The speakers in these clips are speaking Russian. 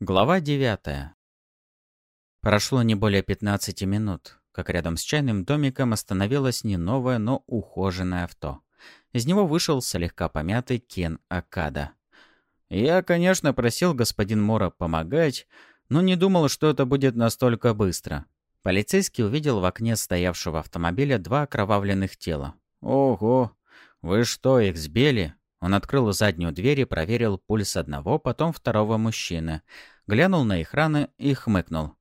Глава 9. Прошло не более 15 минут, как рядом с чайным домиком остановилось не новое, но ухоженное авто. Из него вышел слегка помятый Кен Акада. «Я, конечно, просил господин Мора помогать, но не думал, что это будет настолько быстро». Полицейский увидел в окне стоявшего автомобиля два окровавленных тела. «Ого! Вы что, их сбили?» Он открыл заднюю дверь и проверил пульс одного, потом второго мужчины. Глянул на их раны и хмыкнул.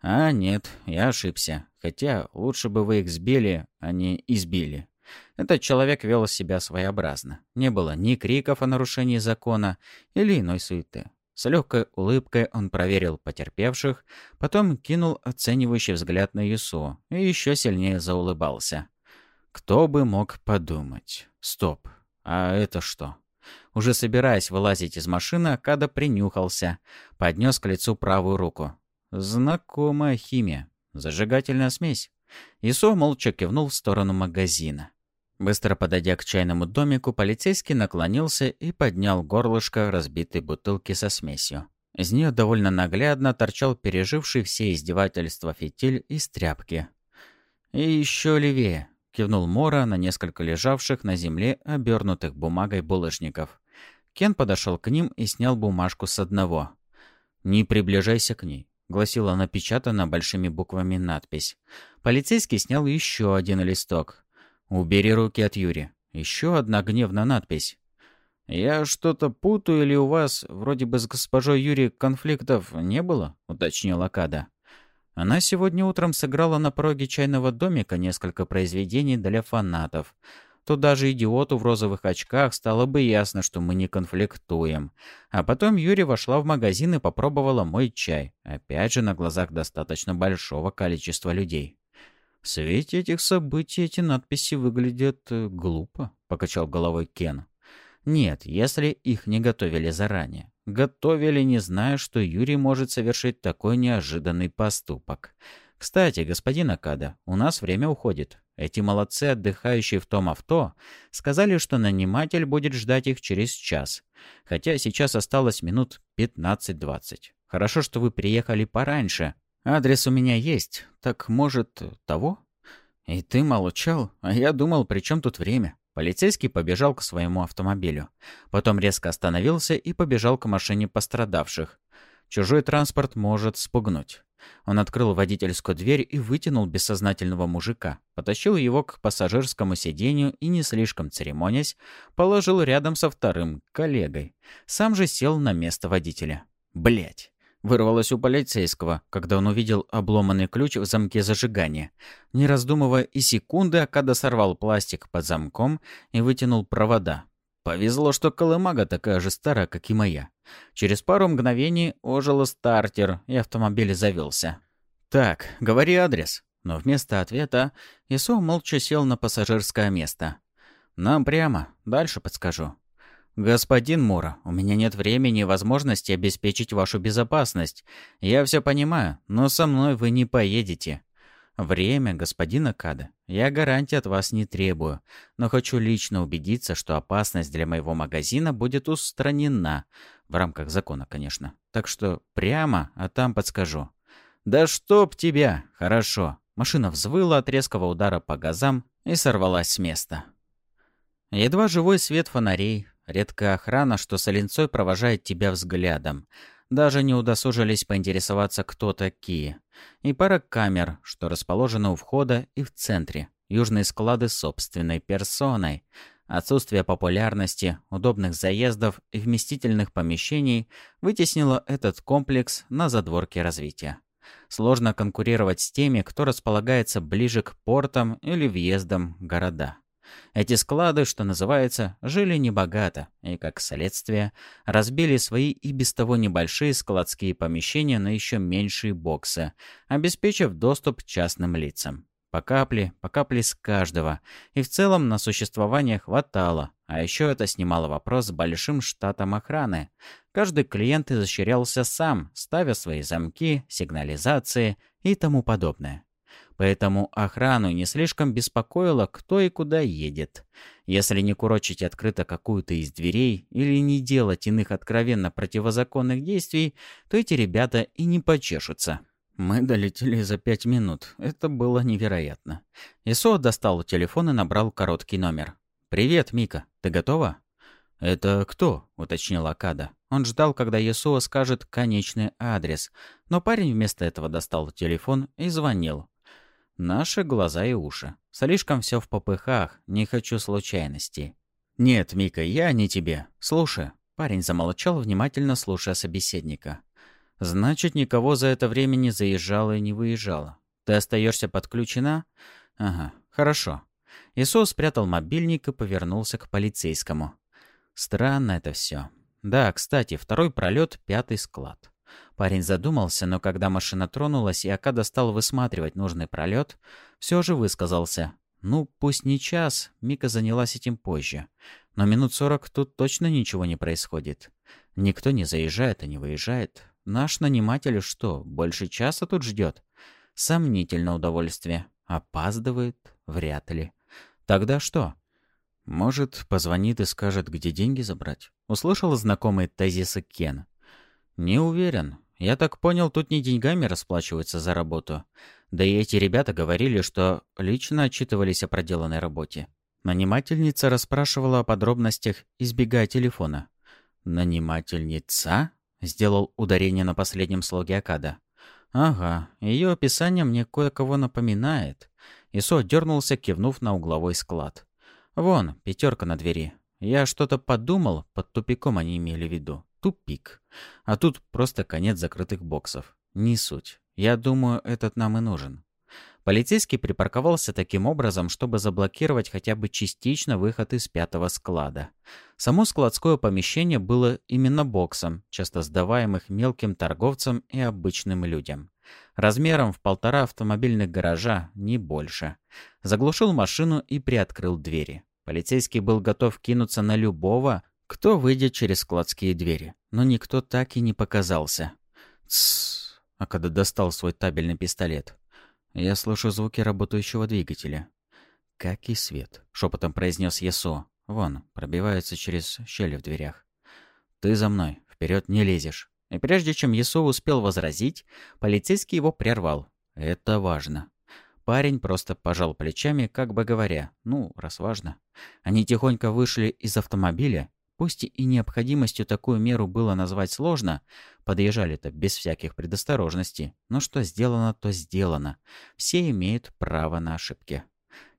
«А, нет, я ошибся. Хотя лучше бы вы их сбили, а не избили». Этот человек вел себя своеобразно. Не было ни криков о нарушении закона или иной суеты. С легкой улыбкой он проверил потерпевших, потом кинул оценивающий взгляд на Юсу и еще сильнее заулыбался. Кто бы мог подумать? Стоп, «А это что?» Уже собираясь вылазить из машины, Акада принюхался, поднес к лицу правую руку. «Знакомая химия. Зажигательная смесь». Исо молча кивнул в сторону магазина. Быстро подойдя к чайному домику, полицейский наклонился и поднял горлышко разбитой бутылки со смесью. Из нее довольно наглядно торчал переживший все издевательства фитиль из тряпки. «И еще левее», кивнул Мора на несколько лежавших на земле обернутых бумагой булыжников. Кен подошел к ним и снял бумажку с одного. «Не приближайся к ней», — гласила напечатана большими буквами надпись. Полицейский снял еще один листок. «Убери руки от Юри». Еще одна гневная надпись. «Я что-то путаю, или у вас, вроде бы с госпожой Юри, конфликтов не было?» — уточнил Акада. Она сегодня утром сыграла на пороге чайного домика несколько произведений для фанатов. То даже идиоту в розовых очках стало бы ясно, что мы не конфликтуем. А потом Юрия вошла в магазин и попробовала мой чай. Опять же, на глазах достаточно большого количества людей. В свете этих событий эти надписи выглядят э, глупо, покачал головой Кен. Нет, если их не готовили заранее. Готовили, не зная, что Юрий может совершить такой неожиданный поступок. Кстати, господин Акада, у нас время уходит. Эти молодцы, отдыхающие в том авто, сказали, что наниматель будет ждать их через час. Хотя сейчас осталось минут 15-20. Хорошо, что вы приехали пораньше. Адрес у меня есть. Так, может, того? И ты молчал, а я думал, при чем тут время? Полицейский побежал к своему автомобилю. Потом резко остановился и побежал к машине пострадавших. Чужой транспорт может спугнуть. Он открыл водительскую дверь и вытянул бессознательного мужика, потащил его к пассажирскому сиденью и, не слишком церемонясь, положил рядом со вторым коллегой. Сам же сел на место водителя. Блять. Вырвалось у полицейского, когда он увидел обломанный ключ в замке зажигания. Не раздумывая и секунды, Акада сорвал пластик под замком и вытянул провода. Повезло, что колымага такая же старая, как и моя. Через пару мгновений ожил стартер, и автомобиль завелся. «Так, говори адрес». Но вместо ответа Исо молча сел на пассажирское место. «Нам прямо. Дальше подскажу». «Господин Мура, у меня нет времени и возможности обеспечить вашу безопасность. Я все понимаю, но со мной вы не поедете. Время, господин Акада. Я гарантии от вас не требую, но хочу лично убедиться, что опасность для моего магазина будет устранена. В рамках закона, конечно. Так что прямо, а там подскажу». «Да чтоб тебя! Хорошо». Машина взвыла от резкого удара по газам и сорвалась с места. Едва живой свет фонарей, Редкая охрана, что с Оленцой провожает тебя взглядом. Даже не удосужились поинтересоваться, кто такие. И пара камер, что расположены у входа и в центре. Южные склады собственной персоной. Отсутствие популярности, удобных заездов и вместительных помещений вытеснило этот комплекс на задворке развития. Сложно конкурировать с теми, кто располагается ближе к портам или въездам города. Эти склады, что называется, жили небогато и, как следствие, разбили свои и без того небольшие складские помещения на еще меньшие боксы, обеспечив доступ частным лицам. По капле, по капле с каждого. И в целом на существование хватало. А еще это снимало вопрос с большим штатом охраны. Каждый клиент изощрялся сам, ставя свои замки, сигнализации и тому подобное. Поэтому охрану не слишком беспокоило, кто и куда едет. Если не курочить открыто какую-то из дверей или не делать иных откровенно противозаконных действий, то эти ребята и не почешутся. Мы долетели за пять минут. Это было невероятно. Исо достал телефон и набрал короткий номер. «Привет, Мика. Ты готова?» «Это кто?» — уточнил Акада. Он ждал, когда Ясуа скажет конечный адрес, но парень вместо этого достал телефон и звонил. Наши глаза и уши. Слишком все в попыхах, не хочу случайностей. «Нет, Мика, я не тебе. Слушай». Парень замолчал, внимательно слушая собеседника. «Значит, никого за это время не заезжало и не выезжало. Ты остаешься подключена?» «Ага, хорошо». Иисус спрятал мобильник и повернулся к полицейскому. Странно это все. Да, кстати, второй пролет, пятый склад. Парень задумался, но когда машина тронулась и Акада стал высматривать нужный пролет, все же высказался. Ну, пусть не час, Мика занялась этим позже. Но минут сорок тут точно ничего не происходит. Никто не заезжает и не выезжает. Наш наниматель что, больше часа тут ждет? Сомнительно удовольствие. Опаздывает? Вряд ли. Тогда что? «Может, позвонит и скажет, где деньги забрать?» Услышал знакомый тезисы Кен. «Не уверен. Я так понял, тут не деньгами расплачиваются за работу. Да и эти ребята говорили, что лично отчитывались о проделанной работе. Нанимательница расспрашивала о подробностях, избегая телефона. «Нанимательница?» — сделал ударение на последнем слоге Акада. «Ага, ее описание мне кое-кого напоминает». Исо дернулся, кивнув на угловой склад. «Вон, пятерка на двери. Я что-то подумал, под тупиком они имели в виду. Тупик. А тут просто конец закрытых боксов. Не суть. Я думаю, этот нам и нужен». Полицейский припарковался таким образом, чтобы заблокировать хотя бы частично выход из пятого склада. Само складское помещение было именно боксом, часто сдаваемых мелким торговцам и обычным людям. Размером в полтора автомобильных гаража, не больше. Заглушил машину и приоткрыл двери. Полицейский был готов кинуться на любого, кто выйдет через складские двери. Но никто так и не показался. Тссс. А когда достал свой табельный пистолет. Я слышу звуки работающего двигателя. «Как и свет», — шепотом произнес Ясо. «Вон, пробивается через щели в дверях. Ты за мной, вперед не лезешь». И прежде чем Ясо успел возразить, полицейский его прервал. «Это важно». Парень просто пожал плечами, как бы говоря, ну, раз важно. Они тихонько вышли из автомобиля. Пусть и необходимостью такую меру было назвать сложно, подъезжали-то без всяких предосторожностей, но что сделано, то сделано. Все имеют право на ошибки.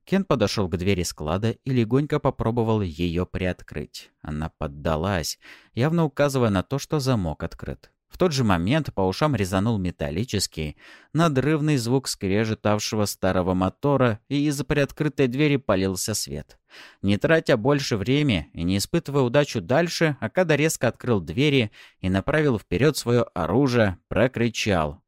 Кен подошел к двери склада и легонько попробовал ее приоткрыть. Она поддалась, явно указывая на то, что замок открыт. В тот же момент по ушам резанул металлический, надрывный звук скрежетавшего старого мотора, и из-за приоткрытой двери полился свет. Не тратя больше времени и не испытывая удачу дальше, Акада резко открыл двери и направил вперед свое оружие, прокричал.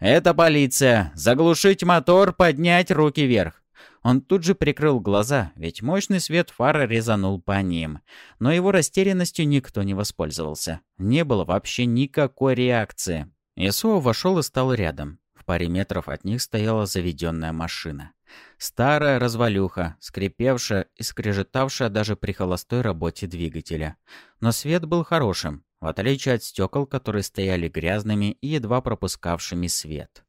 «Это полиция! Заглушить мотор, поднять руки вверх!» Он тут же прикрыл глаза, ведь мощный свет фары резанул по ним. Но его растерянностью никто не воспользовался. Не было вообще никакой реакции. Исуо вошел и стал рядом. В паре метров от них стояла заведенная машина. Старая развалюха, скрипевшая и скрежетавшая даже при холостой работе двигателя. Но свет был хорошим, в отличие от стекол, которые стояли грязными и едва пропускавшими свет.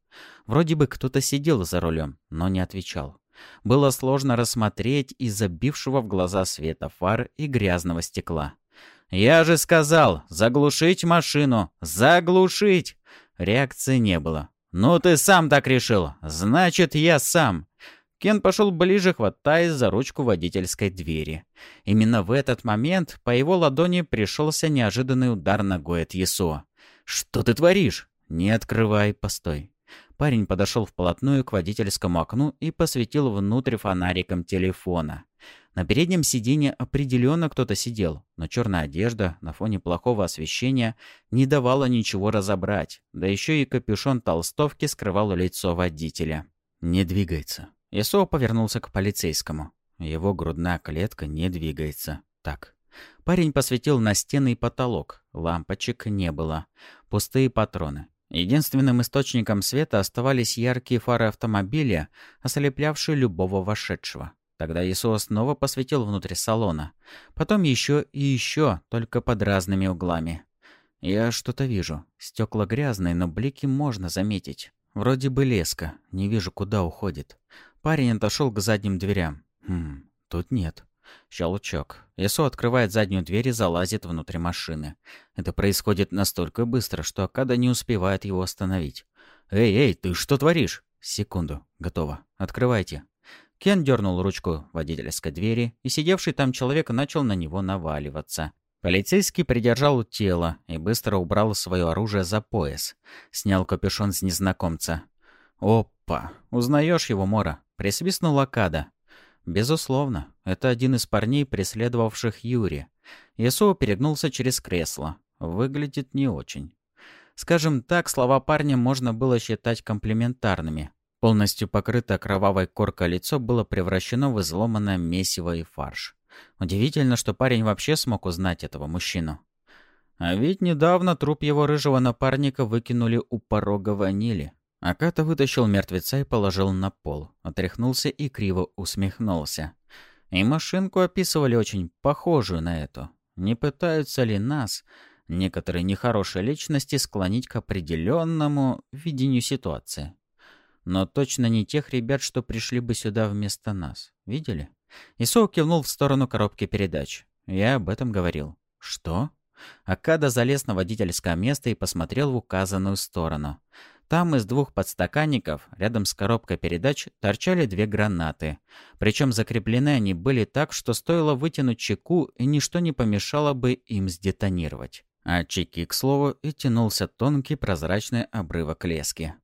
Вроде бы кто-то сидел за рулем, но не отвечал. Было сложно рассмотреть из-за бившего в глаза света фар и грязного стекла. «Я же сказал, заглушить машину! Заглушить!» Реакции не было. «Ну ты сам так решил! Значит, я сам!» Кен пошел ближе, хватаясь за ручку водительской двери. Именно в этот момент по его ладони пришелся неожиданный удар ногой от Есо. «Что ты творишь?» «Не открывай, постой». Парень подошел вплотную к водительскому окну и посветил внутрь фонариком телефона. На переднем сиденье определенно кто-то сидел, но черная одежда на фоне плохого освещения не давала ничего разобрать, да еще и капюшон толстовки скрывал лицо водителя. «Не двигается». Исо повернулся к полицейскому. Его грудная клетка не двигается. Так. Парень посветил на стены и потолок. Лампочек не было. Пустые патроны. Единственным источником света оставались яркие фары автомобиля, ослеплявшие любого вошедшего. Тогда Исуа снова посветил внутрь салона. Потом еще и еще, только под разными углами. Я что-то вижу. Стекла грязные, но блики можно заметить. Вроде бы леска. Не вижу, куда уходит. Парень отошел к задним дверям. Хм, тут нет. Щелчок. Ису открывает заднюю дверь и залазит внутрь машины. Это происходит настолько быстро, что Акада не успевает его остановить. «Эй, эй, ты что творишь?» «Секунду. Готово. Открывайте». Кен дернул ручку водительской двери, и сидевший там человек начал на него наваливаться. Полицейский придержал тело и быстро убрал свое оружие за пояс. Снял капюшон с незнакомца. «Опа! Узнаешь его, Мора?» Присвистнул Акада. «Безусловно, это один из парней, преследовавших Юри. Исуо перегнулся через кресло. Выглядит не очень. Скажем так, слова парня можно было считать комплиментарными. Полностью покрытое кровавой коркой лицо было превращено в изломанное месиво и фарш. Удивительно, что парень вообще смог узнать этого мужчину. А ведь недавно труп его рыжего напарника выкинули у порога ванили. Аката вытащил мертвеца и положил на пол, отряхнулся и криво усмехнулся. И машинку описывали очень похожую на эту. Не пытаются ли нас, некоторые нехорошие личности, склонить к определенному видению ситуации? Но точно не тех ребят, что пришли бы сюда вместо нас. Видели? Исоу кивнул в сторону коробки передач. Я об этом говорил. Что? Акада залез на водительское место и посмотрел в указанную сторону. Там из двух подстаканников, рядом с коробкой передач, торчали две гранаты. Причем закреплены они были так, что стоило вытянуть чеку, и ничто не помешало бы им сдетонировать. А чеки, к слову, и тянулся тонкий прозрачный обрывок лески.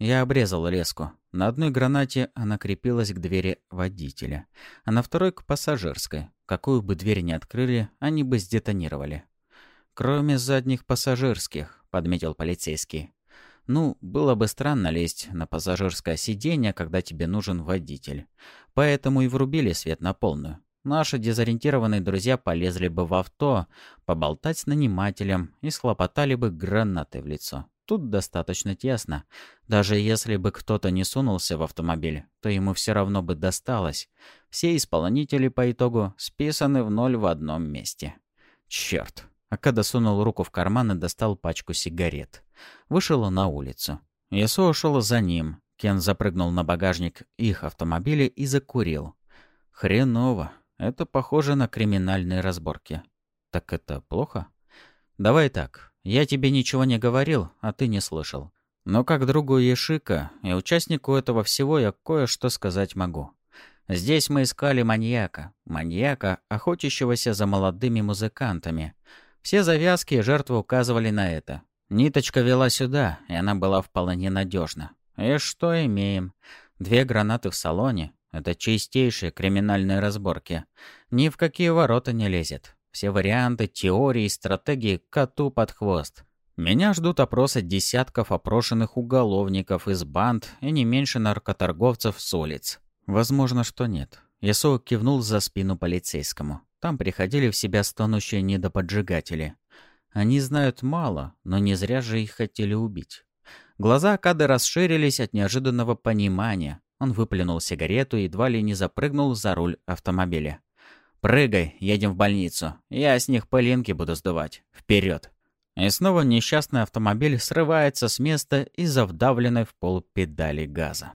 Я обрезал леску. На одной гранате она крепилась к двери водителя, а на второй — к пассажирской. Какую бы дверь ни открыли, они бы сдетонировали. «Кроме задних пассажирских», — подметил полицейский. «Ну, было бы странно лезть на пассажирское сиденье, когда тебе нужен водитель. Поэтому и врубили свет на полную. Наши дезориентированные друзья полезли бы в авто, поболтать с нанимателем и схлопотали бы гранаты в лицо. Тут достаточно тесно. Даже если бы кто-то не сунулся в автомобиль, то ему все равно бы досталось. Все исполнители по итогу списаны в ноль в одном месте. Черт. Акада сунул руку в карман и достал пачку сигарет. Вышел на улицу. Ясо ушел за ним. Кен запрыгнул на багажник их автомобиля и закурил. Хреново. Это похоже на криминальные разборки. Так это плохо? Давай так. Я тебе ничего не говорил, а ты не слышал. Но как другу Ешика и участнику этого всего я кое-что сказать могу. Здесь мы искали маньяка. Маньяка, охотящегося за молодыми музыкантами. Все завязки и жертвы указывали на это. Ниточка вела сюда, и она была вполне надежна. И что имеем? Две гранаты в салоне. Это чистейшие криминальные разборки. Ни в какие ворота не лезет. Все варианты, теории, стратегии коту под хвост. Меня ждут опросы десятков опрошенных уголовников из банд и не меньше наркоторговцев с улиц. Возможно, что нет. Ясо кивнул за спину полицейскому. Там приходили в себя стонущие недоподжигатели. Они знают мало, но не зря же их хотели убить. Глаза Акады расширились от неожиданного понимания. Он выплюнул сигарету и едва ли не запрыгнул за руль автомобиля. «Прыгай, едем в больницу. Я с них пылинки буду сдувать. Вперед!» И снова несчастный автомобиль срывается с места из-за вдавленной в пол педали газа.